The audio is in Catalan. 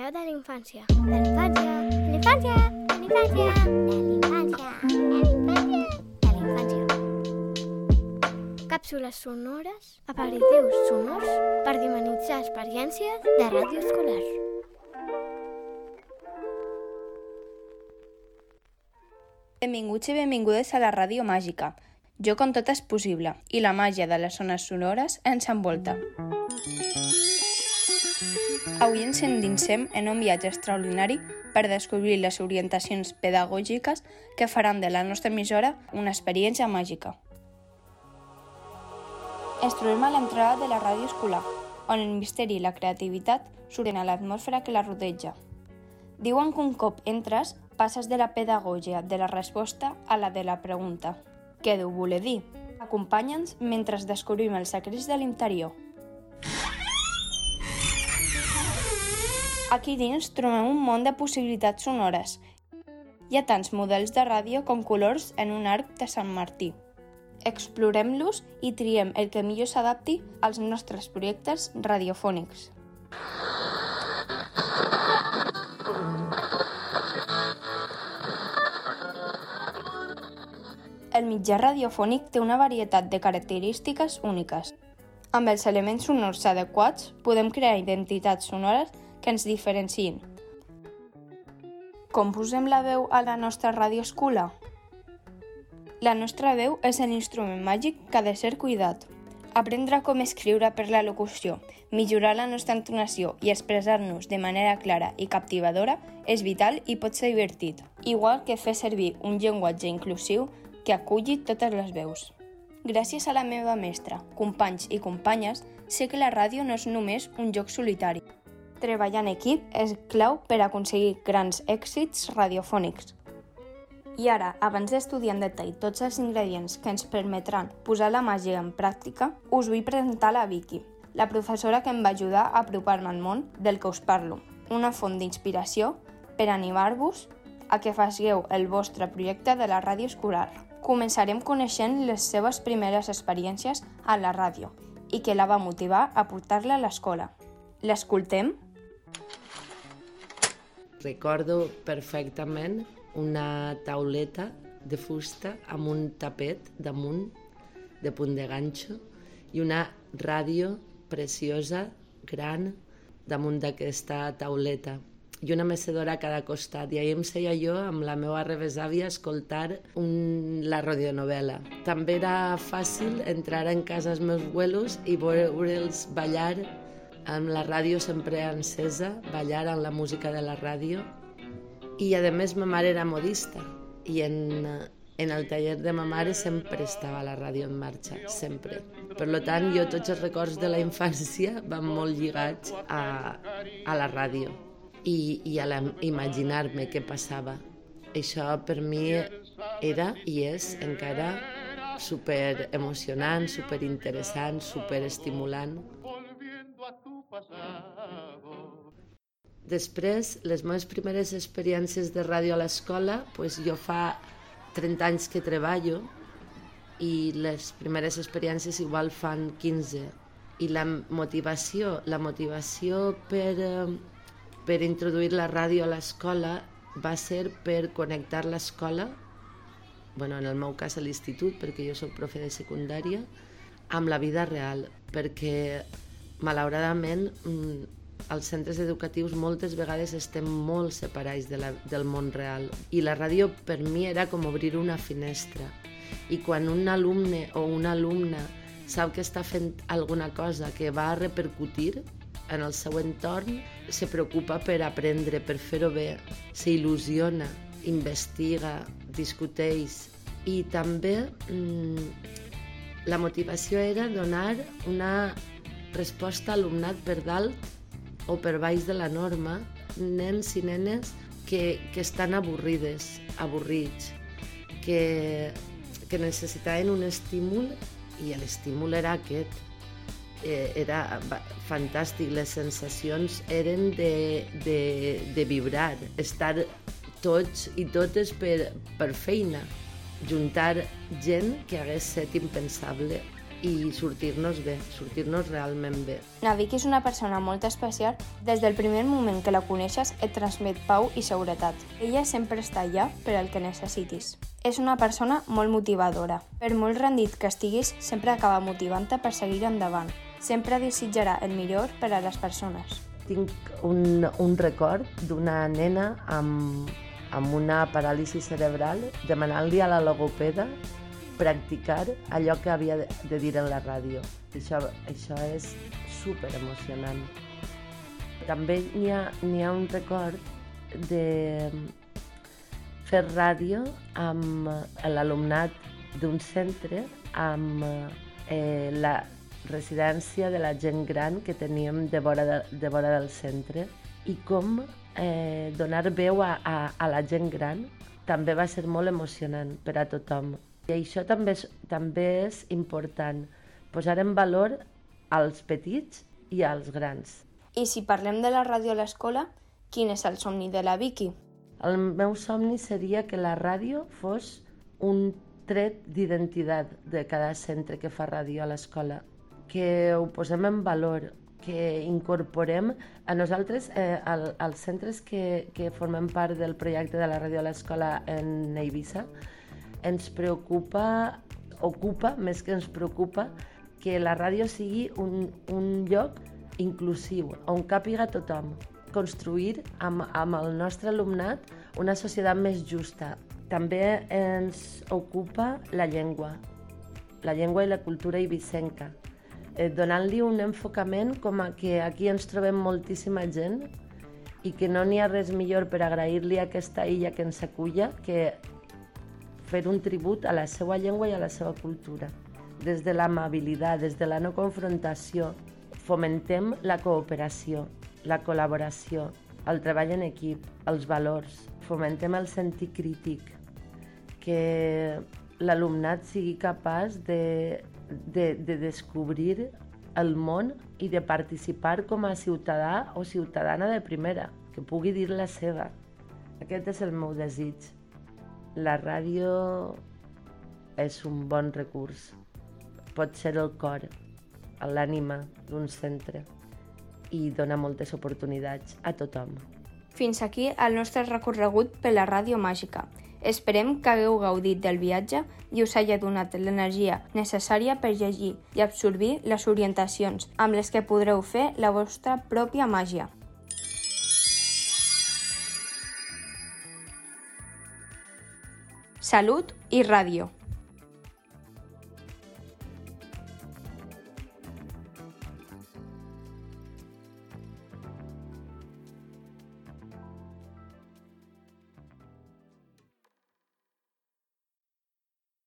veu de la infància. De la infància. De la infància. De la infància. De la infància. De la infància. De la infància. Càpsules sonores, aperitius sonors per dimonitzar experiències de ràdio escolar. Benvinguts i benvingudes a la Ràdio Màgica. Jo com tot és possible i la màgia de les zones sonores ens envolta. Avui ens endinsem en un viatge extraordinari per descobrir les orientacions pedagògiques que faran de la nostra emissora una experiència màgica. Ens trobem a l'entrada de la ràdio escolar, on el misteri i la creativitat surten a l'atmosfera que la rodeja. Diuen que un cop entres, passes de la pedagogia de la resposta a la de la pregunta. Què deu voler dir? Acompanya'ns mentre descobrim els secrets de l'interior. Aquí dins trobem un món de possibilitats sonores. Hi ha tants models de ràdio com colors en un arc de Sant Martí. Explorem-los i triem el que millor s'adapti als nostres projectes radiofònics. El mitjà radiofònic té una varietat de característiques úniques. Amb els elements sonors adequats podem crear identitats sonores que ens diferenciïn. Com posem la veu a la nostra radioescola? La nostra veu és un instrument màgic que ha de ser cuidat. Aprendre com escriure per la locució, millorar la nostra entonació i expressar-nos de manera clara i captivadora és vital i pot ser divertit, igual que fer servir un llenguatge inclusiu que aculli totes les veus. Gràcies a la meva mestra, companys i companyes, sé que la ràdio no és només un joc solitari. Treballar en equip és clau per aconseguir grans èxits radiofònics. I ara, abans d'estudiar en detall tots els ingredients que ens permetran posar la màgia en pràctica, us vull presentar la Vicky, la professora que em va ajudar a apropar-me al món del que us parlo, una font d'inspiració per animar-vos a que facieu el vostre projecte de la ràdio escolar. Començarem coneixent les seves primeres experiències a la ràdio i que la va motivar a portar-la a l'escola. L'escoltem? Recordo perfectament una tauleta de fusta amb un tapet damunt de punt de ganxo i una ràdio preciosa, gran, damunt d'aquesta tauleta i una mecedora a cada costat. I ahir em seia jo amb la meva revesàvia escoltar un, la radionovela. També era fàcil entrar en casa els meus abuelos i veure'ls ballar amb la ràdio sempre encesa, ballar amb la música de la ràdio i a més ma mare era modista i en, en el taller de ma mare sempre estava la ràdio en marxa, sempre. Per tant, jo tots els records de la infància van molt lligats a, a la ràdio i, i a imaginar-me què passava. Això per mi era i és encara super emocionant, super interessant, super estimulant. Després, les meves primeres experiències de ràdio a l'escola, pues jo fa 30 anys que treballo i les primeres experiències igual fan 15. I la motivació, la motivació per, eh, per introduir la ràdio a l'escola va ser per connectar l'escola, bueno, en el meu cas a l'institut, perquè jo sóc profe de secundària, amb la vida real, perquè malauradament mm, als centres educatius moltes vegades estem molt separats de la, del món real. I la ràdio per mi era com obrir una finestra. I quan un alumne o una alumna sap que està fent alguna cosa que va a repercutir en el seu entorn, se preocupa per aprendre, per fer-ho bé, s'il·lusiona, investiga, discuteix. I també mmm, la motivació era donar una resposta a alumnat per dalt o per baix de la norma nens i nenes que, que estan avorrides, avorrits, que, que necessitaven un estímul i l'estímul era aquest. Eh, era fantàstic, les sensacions eren de, de, de vibrar, estar tots i totes per, per feina, juntar gent que hagués set impensable i sortir-nos bé, sortir-nos realment bé. La Vicky és una persona molt especial. Des del primer moment que la coneixes et transmet pau i seguretat. Ella sempre està allà per al que necessitis. És una persona molt motivadora. Per molt rendit que estiguis, sempre acaba motivant-te per seguir endavant. Sempre desitjarà el millor per a les persones. Tinc un, un record d'una nena amb, amb una paràlisi cerebral demanant-li a la logopeda practicar allò que havia de, dir en la ràdio. Això, això és super emocionant. També n'hi ha, ha un record de fer ràdio amb l'alumnat d'un centre amb eh, la residència de la gent gran que teníem de vora, de, de vora del centre i com eh, donar veu a, a, a la gent gran també va ser molt emocionant per a tothom. I això també és, també és important, posar en valor als petits i als grans. I si parlem de la ràdio a l'escola, quin és el somni de la Vicky? El meu somni seria que la ràdio fos un tret d'identitat de cada centre que fa ràdio a l'escola, que ho posem en valor, que incorporem a nosaltres, eh, al, als centres que, que formem part del projecte de la ràdio a l'escola en Eivissa, ens preocupa, ocupa, més que ens preocupa, que la ràdio sigui un, un lloc inclusiu, on càpiga tothom. Construir amb, amb el nostre alumnat una societat més justa. També ens ocupa la llengua, la llengua i la cultura ibicenca, eh, donant-li un enfocament com a que aquí ens trobem moltíssima gent i que no n'hi ha res millor per agrair-li aquesta illa que ens aculla que fer un tribut a la seva llengua i a la seva cultura. Des de l'amabilitat, des de la no confrontació, fomentem la cooperació, la col·laboració, el treball en equip, els valors, fomentem el sentit crític, que l'alumnat sigui capaç de, de, de descobrir el món i de participar com a ciutadà o ciutadana de primera, que pugui dir la seva. Aquest és el meu desig. La ràdio és un bon recurs. Pot ser el cor, l'ànima d'un centre i dona moltes oportunitats a tothom. Fins aquí el nostre recorregut per la ràdio màgica. Esperem que hagueu gaudit del viatge i us hagi donat l'energia necessària per llegir i absorbir les orientacions amb les que podreu fer la vostra pròpia màgia. Salut i ràdio.